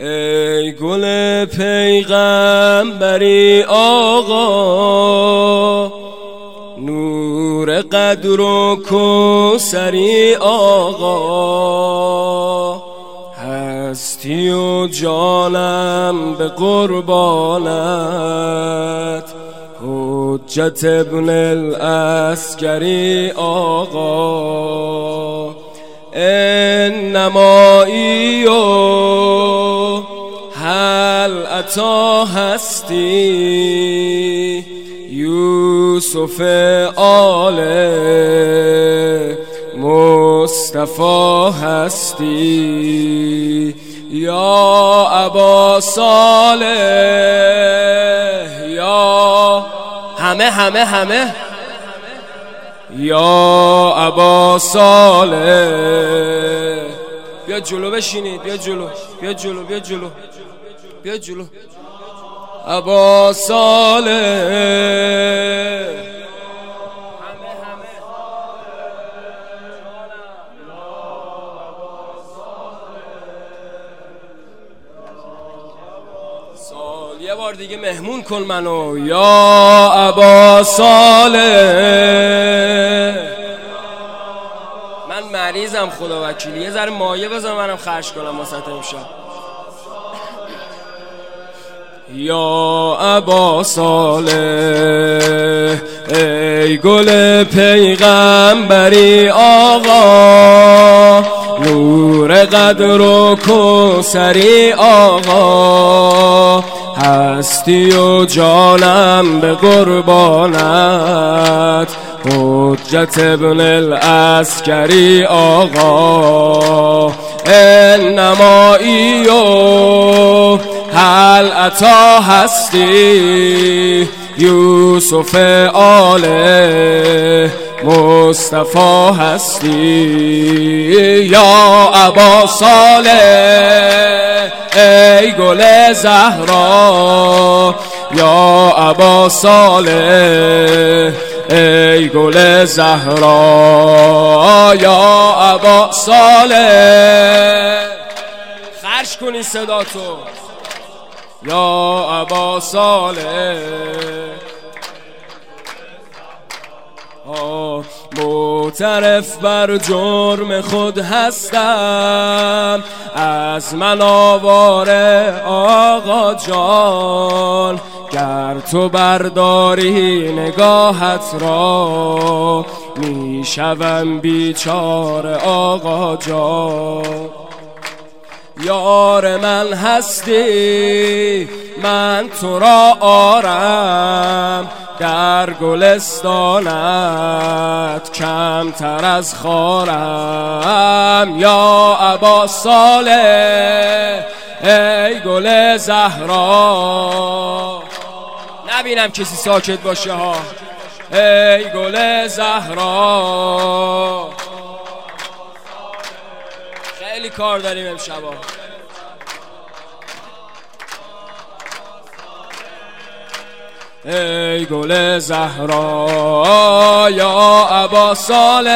ای گل پیغمبری آقا نور قدر و کسری آقا هستی و جانم به قربانت حجت ابن الاسکری آقا. انمایی و عطا هستی؟ یوسف آل مصطفی هستی؟ یا ابا صالح؟ یا همه همه همه. یا ابا صالح؟ بیا جلو بشینید بیا جلو بیا جلو بیا جلو. بیا جلو. ابا صالح. یه بار دیگه مهمون کن منو. یا ابا صالح. من مریضم خدا وکیلی. یه ذره مایه بزن منم خرج کنم واسه امشب. یا ابا صالح ای گل پیغمبری آقا نور قدر و کسری آقا هستی و جانم به قربانت حجت ابن الاسکری آقا انمایی و هل عطا هستی یوسف آل مصطفی هستی. یا ابا صالح ای گل زهرا. یا ابا صالح ای گل زهرا. یا ابا صالح. خرش کنی صدا تو. یا ابا صالح. معترف بر جرم خود هستم. از من آواره آقا جان. گر تو برداری نگاهت را می‌شوم بیچار آقا جان. یار من هستی من تو را آرم در گلستانت کمتر از خارم. یا ابا صالح ای گل زهرا. نبینم کسی ساکت باشه ها. ای گل زهرا. خیلی کار داریم امشبا ای گل زهرا یا ابا صالح.